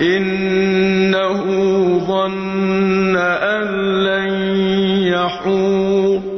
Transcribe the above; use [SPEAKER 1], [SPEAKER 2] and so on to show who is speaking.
[SPEAKER 1] إِنَّهُ ظَنَّ أَن لَّن يَحُورَ